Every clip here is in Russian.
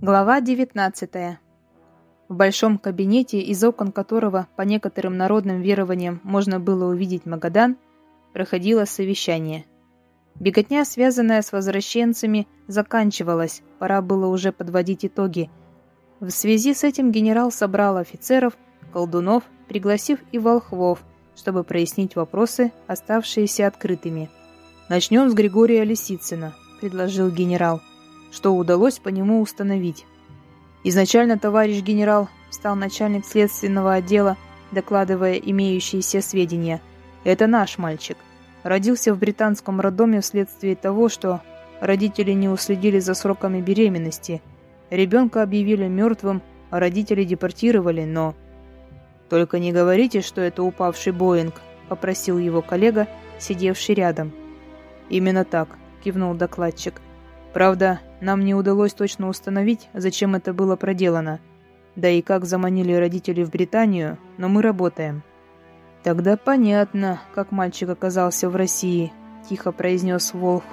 Глава 19. В большом кабинете, из окон которого, по некоторым народным верованиям, можно было увидеть Магадан, проходило совещание. Беготня, связанная с возвращенцами, заканчивалась, пора было уже подводить итоги. В связи с этим генерал собрал офицеров, колдунов, пригласив и волхвов, чтобы прояснить вопросы, оставшиеся открытыми. «Начнем с Григория Лисицына», — предложил генерал что удалось по нему установить. Изначально товарищ генерал стал начальник следственного отдела, докладывая имеющиеся сведения. Это наш мальчик. Родился в британском роддоме вследствие того, что родители не уследили за сроками беременности. Ребенка объявили мертвым, а родители депортировали, но... «Только не говорите, что это упавший Боинг», — попросил его коллега, сидевший рядом. «Именно так», — кивнул докладчик. Правда, нам не удалось точно установить, зачем это было проделано, да и как заманили родители в Британию, но мы работаем. Тогда понятно, как мальчик оказался в России, тихо произнес Волх.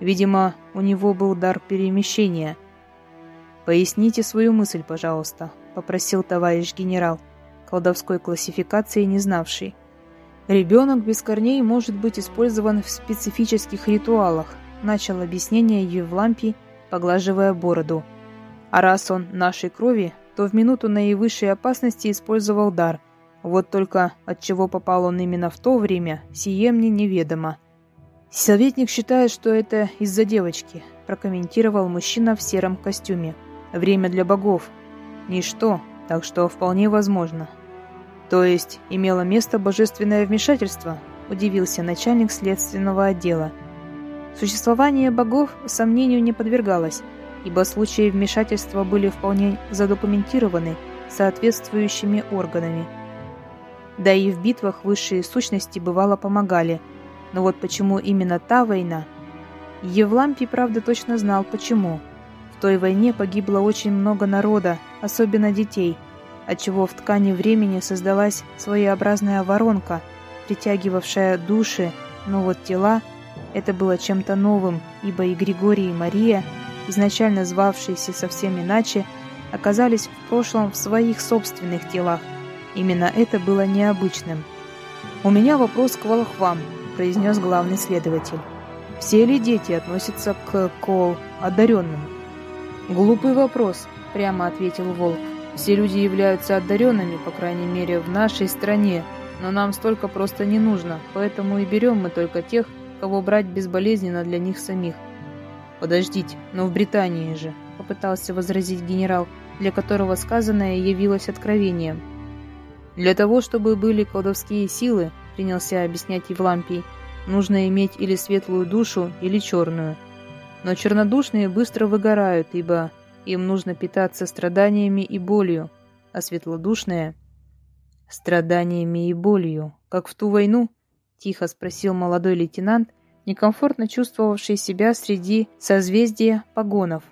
Видимо, у него был дар перемещения. Поясните свою мысль, пожалуйста, попросил товарищ генерал, колдовской классификации не знавший. Ребенок без корней может быть использован в специфических ритуалах, начал объяснение Евлампий, поглаживая бороду. А раз он нашей крови, то в минуту наивысшей опасности использовал дар. Вот только от чего попал он именно в то время, сие мне неведомо. Советник считает, что это из-за девочки, прокомментировал мужчина в сером костюме. Время для богов. Ничто, так что вполне возможно. То есть имело место божественное вмешательство, удивился начальник следственного отдела. Существование богов сомнению не подвергалось, ибо случаи вмешательства были вполне задокументированы соответствующими органами. Да и в битвах высшие сущности бывало помогали. Но вот почему именно та война? Евлампий, правда, точно знал, почему. В той войне погибло очень много народа, особенно детей, отчего в ткани времени создалась своеобразная воронка, притягивавшая души, но вот тела – это было чем-то новым, ибо и Григорий, и Мария, изначально звавшиеся совсем иначе, оказались в прошлом в своих собственных телах. Именно это было необычным. «У меня вопрос к волхвам», – произнес главный следователь. «Все ли дети относятся к кол одаренным?» «Глупый вопрос», – прямо ответил Волк. «Все люди являются одаренными, по крайней мере, в нашей стране, но нам столько просто не нужно, поэтому и берем мы только тех, кого брать безболезненно для них самих. «Подождите, но в Британии же», — попытался возразить генерал, для которого сказанное явилось откровением. «Для того, чтобы были колдовские силы», — принялся объяснять Евлампий, «нужно иметь или светлую душу, или черную. Но чернодушные быстро выгорают, ибо им нужно питаться страданиями и болью, а светлодушные — страданиями и болью, как в ту войну, — тихо спросил молодой лейтенант, некомфортно чувствовавший себя среди созвездия погонов.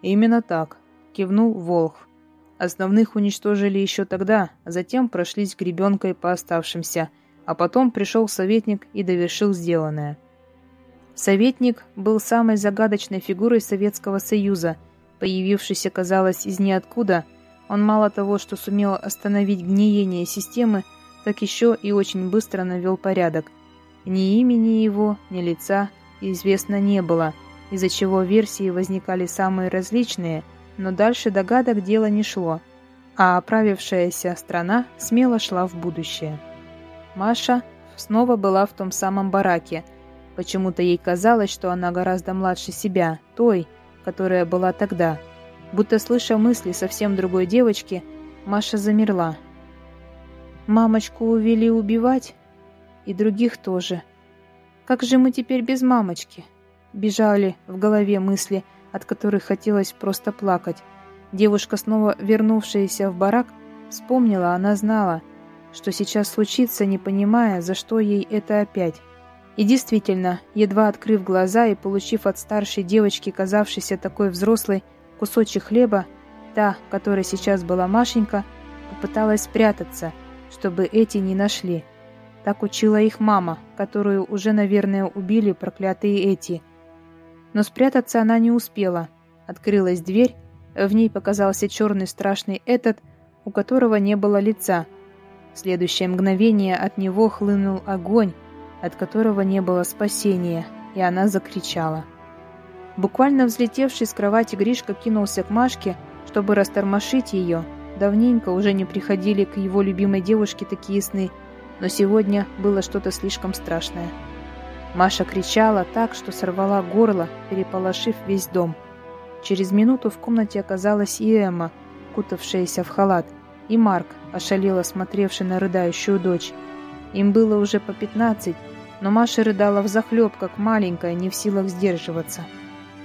«Именно так», — кивнул Волх. «Основных уничтожили еще тогда, а затем прошлись гребенкой по оставшимся, а потом пришел советник и довершил сделанное». Советник был самой загадочной фигурой Советского Союза, появившийся, казалось, из ниоткуда. Он мало того, что сумел остановить гниение системы, так еще и очень быстро навел порядок. Ни имени его, ни лица известно не было, из-за чего версии возникали самые различные, но дальше догадок дело не шло, а оправившаяся страна смело шла в будущее. Маша снова была в том самом бараке. Почему-то ей казалось, что она гораздо младше себя, той, которая была тогда. Будто слыша мысли совсем другой девочки, Маша замерла, Мамочку увели убивать? И других тоже. Как же мы теперь без мамочки? Бежали в голове мысли, от которых хотелось просто плакать. Девушка, снова вернувшаяся в барак, вспомнила, она знала, что сейчас случится, не понимая, за что ей это опять. И действительно, едва открыв глаза и получив от старшей девочки, казавшейся такой взрослой, кусочек хлеба, та, которая сейчас была Машенька, попыталась спрятаться – чтобы эти не нашли. Так учила их мама, которую уже, наверное, убили проклятые эти. Но спрятаться она не успела. Открылась дверь, В ней показался черный страшный этот, у которого не было лица. В следующее мгновение от него хлынул огонь, от которого не было спасения, и она закричала. Буквально взлетевший с кровати Гришка кинулся к Машке, чтобы растормошить ее. Давненько уже не приходили к его любимой девушке такие сны, но сегодня было что-то слишком страшное. Маша кричала так, что сорвала горло, переполошив весь дом. Через минуту в комнате оказалась и Эмма, кутавшаяся в халат, и Марк, ошалело смотревший на рыдающую дочь. Им было уже по пятнадцать, но Маша рыдала взахлеб, как маленькая, не в силах сдерживаться.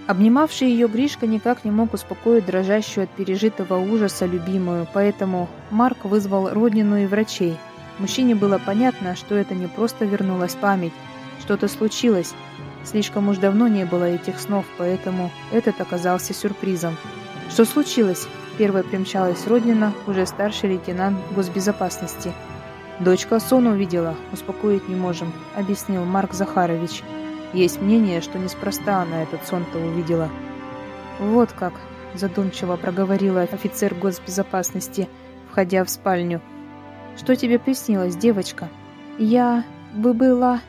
Обнимавший ее Гришка никак не мог успокоить дрожащую от пережитого ужаса любимую, поэтому Марк вызвал роднину и врачей. Мужчине было понятно, что это не просто вернулась память, что-то случилось. Слишком уж давно не было этих снов, поэтому этот оказался сюрпризом. Что случилось? Первой примчалась Роднина, уже старший лейтенант госбезопасности. «Дочка сон увидела, успокоить не можем», — объяснил Марк Захарович. «Есть мнение, что неспроста она этот сон-то увидела». «Вот как», — задумчиво проговорила офицер госбезопасности, входя в спальню. «Что тебе приснилось, девочка?» «Я бы была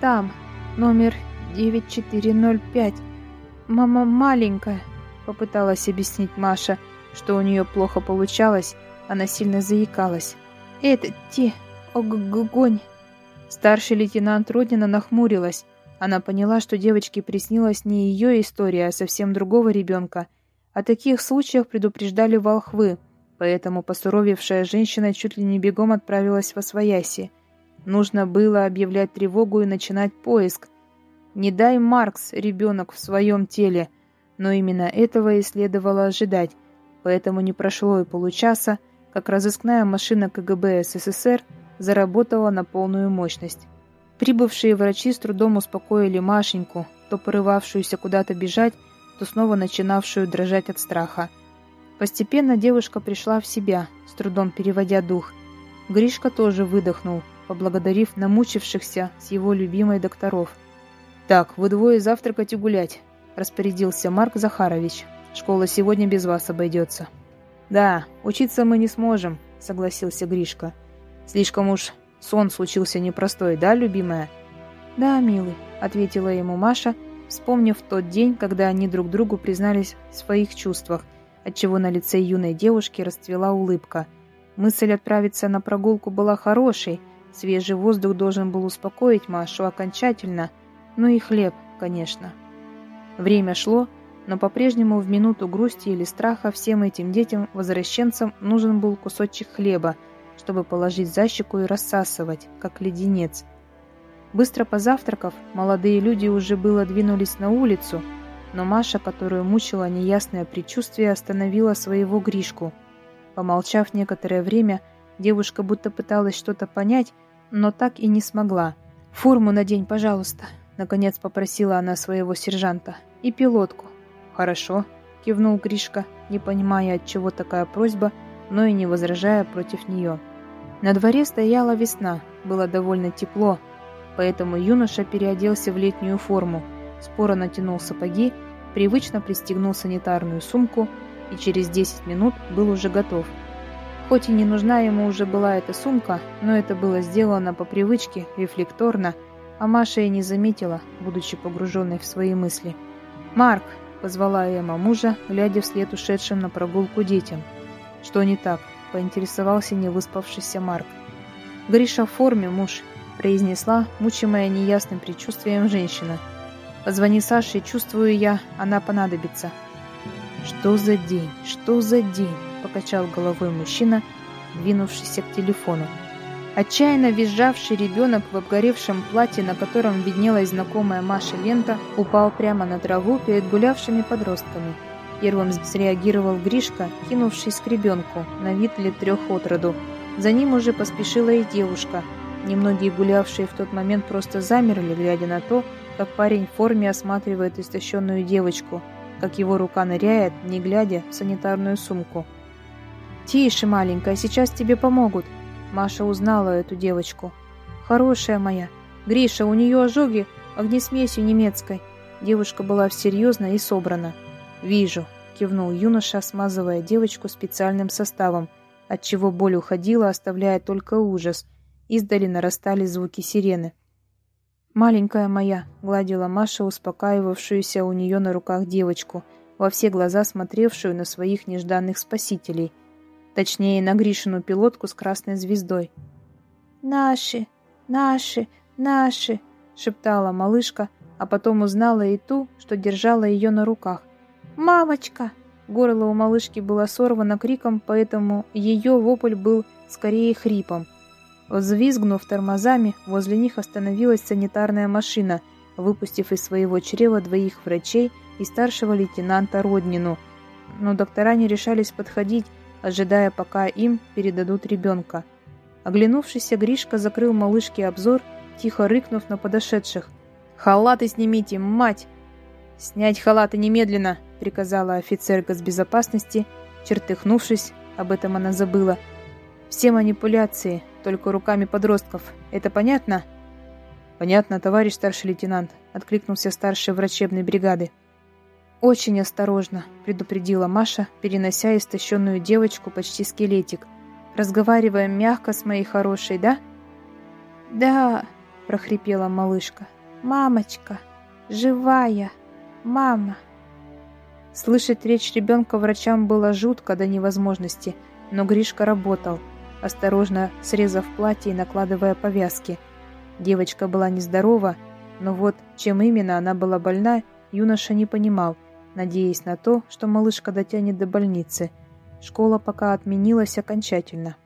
там, номер 9405. Мама маленькая», — попыталась объяснить Маша, — что у нее плохо получалось, она сильно заикалась. «Это те... огонь!» Старший лейтенант Родина нахмурилась. Она поняла, что девочке приснилась не ее история, а совсем другого ребенка. О таких случаях предупреждали волхвы, поэтому посуровевшая женщина чуть ли не бегом отправилась во свояси. Нужно было объявлять тревогу и начинать поиск. Не дай Маркс ребенок в своем теле, но именно этого и следовало ожидать поэтому не прошло и получаса, как разыскная машина КГБ СССР заработала на полную мощность. Прибывшие врачи с трудом успокоили Машеньку, то порывавшуюся куда-то бежать, то снова начинавшую дрожать от страха. Постепенно девушка пришла в себя, с трудом переводя дух. Гришка тоже выдохнул, поблагодарив намучившихся с его любимой докторов. «Так, вы двое завтракать и гулять», – распорядился Марк Захарович, Школа сегодня без вас обойдется». «Да, учиться мы не сможем», — согласился Гришка. «Слишком уж сон случился непростой, да, любимая?» «Да, милый», — ответила ему Маша, вспомнив тот день, когда они друг другу признались в своих чувствах, отчего на лице юной девушки расцвела улыбка. Мысль отправиться на прогулку была хорошей, свежий воздух должен был успокоить Машу окончательно, ну и хлеб, конечно. Время шло, но по-прежнему в минуту грусти или страха всем этим детям-возвращенцам нужен был кусочек хлеба, чтобы положить за щеку и рассасывать, как леденец. Быстро позавтракав, молодые люди уже было двинулись на улицу, но Маша, которую мучила неясное предчувствие, остановила своего Гришку. Помолчав некоторое время, девушка будто пыталась что-то понять, но так и не смогла. «Форму надень, пожалуйста», — наконец попросила она своего сержанта. «И пилотку. «Хорошо», — кивнул Гришка, не понимая, от чего такая просьба, но и не возражая против нее. На дворе стояла весна, было довольно тепло, поэтому юноша переоделся в летнюю форму, споро натянул сапоги, привычно пристегнул санитарную сумку и через 10 минут был уже готов. Хоть и не нужна ему уже была эта сумка, но это было сделано по привычке, рефлекторно, а Маша и не заметила, будучи погруженной в свои мысли. «Марк!» позвала Эмма мужа, глядя вслед ушедшим на прогулку детям. «Что не так?» – поинтересовался невыспавшийся Марк. «Гриша в форме, муж», – произнесла, мучимая неясным предчувствием женщина. «Позвони Саше, чувствую я, она понадобится». «Что за день? Что за день?» – покачал головой мужчина, двинувшийся к телефону. Отчаянно визжавший ребенок в обгоревшем платье, на котором виднелась знакомая Маша лента, упал прямо на траву перед гулявшими подростками. Первым среагировал Гришка, кинувшись к ребенку, на вид лет трех от роду. За ним уже поспешила и девушка. Немногие гулявшие в тот момент просто замерли, глядя на то, как парень в форме осматривает истощенную девочку, как его рука ныряет, не глядя, в санитарную сумку. «Тише, маленькая, сейчас тебе помогут», Маша узнала эту девочку. «Хорошая моя. Гриша, у нее ожоги огнесмесью немецкой». Девушка была серьезна и собрана. «Вижу», — кивнул юноша, смазывая девочку специальным составом, отчего боль уходила, оставляя только ужас. Издали нарастали звуки сирены. «Маленькая моя», — гладила Маша успокаивавшуюся у нее на руках девочку, во все глаза смотревшую на своих нежданных спасителей. Точнее, на Гришину пилотку с красной звездой. «Наши, наши, наши!» — шептала малышка, а потом узнала и ту, что держала ее на руках. «Мамочка!» Горло у малышки было сорвано криком, поэтому ее вопль был скорее хрипом. Взвизгнув тормозами, возле них остановилась санитарная машина, выпустив из своего чрева двоих врачей и старшего лейтенанта Роднину. Но доктора не решались подходить, ожидая, пока им передадут ребенка. Оглянувшийся Гришка закрыл малышке обзор, тихо рыкнув на подошедших. «Халаты снимите, мать!» «Снять халаты немедленно!» — приказала офицер госбезопасности, чертыхнувшись, об этом она забыла. «Все манипуляции, только руками подростков. Это понятно?» «Понятно, товарищ старший лейтенант», — откликнулся старший врачебной бригады. «Очень осторожно», — предупредила Маша, перенося истощенную девочку почти скелетик. «Разговариваем мягко с моей хорошей, да?» «Да», — прохрипела малышка. «Мамочка, живая!» «Мама!» Слышать речь ребенка врачам было жутко до невозможности, но Гришка работал, осторожно срезав платье и накладывая повязки. Девочка была нездорова, но вот чем именно она была больна, юноша не понимал, надеясь на то, что малышка дотянет до больницы. Школа пока отменилась окончательно.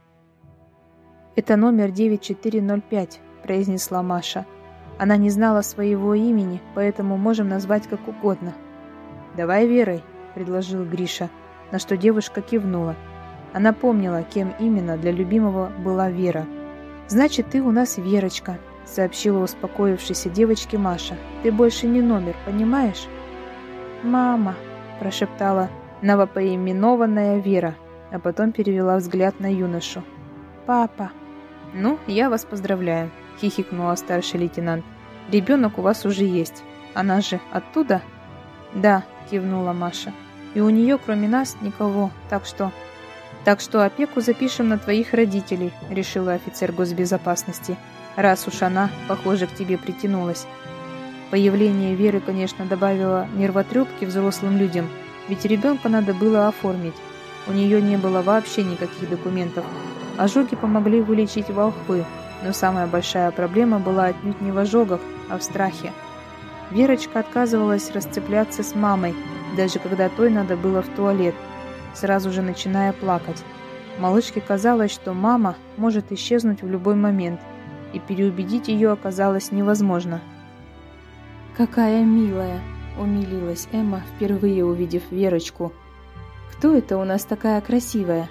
«Это номер 9405», – произнесла Маша – она не знала своего имени, поэтому можем назвать как угодно. «Давай Верой», — предложил Гриша, на что девушка кивнула. Она помнила, кем именно для любимого была Вера. «Значит, ты у нас Верочка», — сообщила успокоившейся девочке Маша. «Ты больше не номер, понимаешь?» «Мама», — прошептала новопоименованная Вера, а потом перевела взгляд на юношу. «Папа». «Ну, я вас поздравляю», — хихикнула старший лейтенант. «Ребенок у вас уже есть. Она же оттуда?» «Да», — кивнула Маша. «И у нее, кроме нас, никого, так что...» «Так что опеку запишем на твоих родителей», — решила офицер госбезопасности, «раз уж она, похоже, к тебе притянулась». Появление Веры, конечно, добавило нервотрепки взрослым людям, ведь ребенка надо было оформить. У нее не было вообще никаких документов. Ожоги помогли вылечить волхвы, но самая большая проблема была отнюдь не в ожогах, а в страхе. Верочка отказывалась расцепляться с мамой, даже когда той надо было в туалет, сразу же начиная плакать. Малышке казалось, что мама может исчезнуть в любой момент, и переубедить ее оказалось невозможно. «Какая милая!» – умилилась Эмма, впервые увидев Верочку. «Кто это у нас такая красивая?»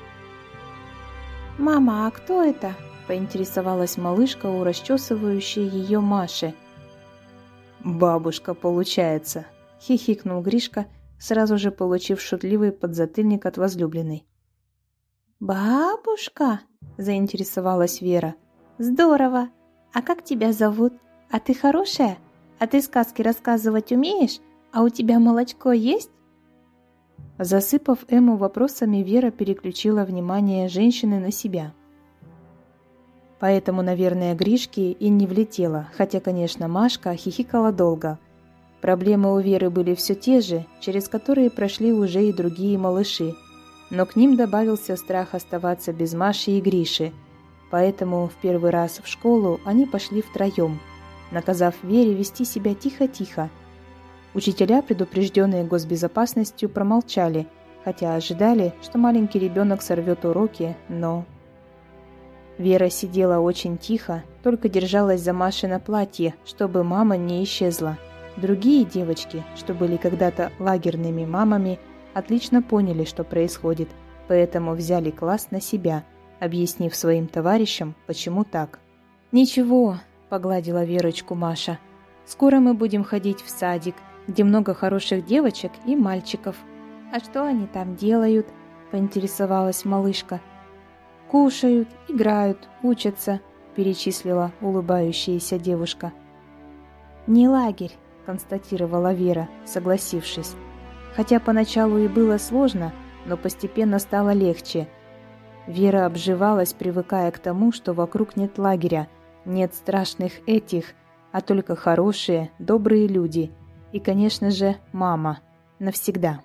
«Мама, а кто это?» поинтересовалась малышка у расчесывающей ее Маши. «Бабушка, получается!» — хихикнул Гришка, сразу же получив шутливый подзатыльник от возлюбленной. «Бабушка?» — заинтересовалась Вера. «Здорово! А как тебя зовут? А ты хорошая? А ты сказки рассказывать умеешь? А у тебя молочко есть?» Засыпав Эму вопросами, Вера переключила внимание женщины на себя. Поэтому, наверное, Гришке и не влетело, хотя, конечно, Машка хихикала долго. Проблемы у Веры были все те же, через которые прошли уже и другие малыши. Но к ним добавился страх оставаться без Маши и Гриши. Поэтому в первый раз в школу они пошли втроем, наказав Вере вести себя тихо-тихо. Учителя, предупрежденные госбезопасностью, промолчали, хотя ожидали, что маленький ребенок сорвет уроки, но Вера сидела очень тихо, только держалась за Машино платье, чтобы мама не исчезла. Другие девочки, что были когда-то лагерными мамами, отлично поняли, что происходит, поэтому взяли класс на себя, объяснив своим товарищам, почему так. «Ничего», – погладила Верочку Маша. «Скоро мы будем ходить в садик, где много хороших девочек и мальчиков». «А что они там делают?» – поинтересовалась малышка – «Кушают, играют, учатся», – перечислила улыбающаяся девушка. «Не лагерь», – констатировала Вера, согласившись. Хотя поначалу и было сложно, но постепенно стало легче. Вера обживалась, привыкая к тому, что вокруг нет лагеря, нет страшных этих, а только хорошие, добрые люди. И, конечно же, мама. Навсегда.